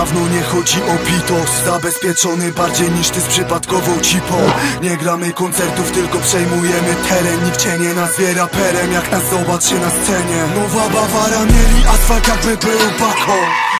dawno nie chodzi o pitos Zabezpieczony bardziej niż ty z przypadkową cipą. Nie gramy koncertów, tylko przejmujemy teren. Nikt cię nie nazwie raperem, jak nas zobaczy na scenie. Nowa Bawara mieli asfalt jakby był bako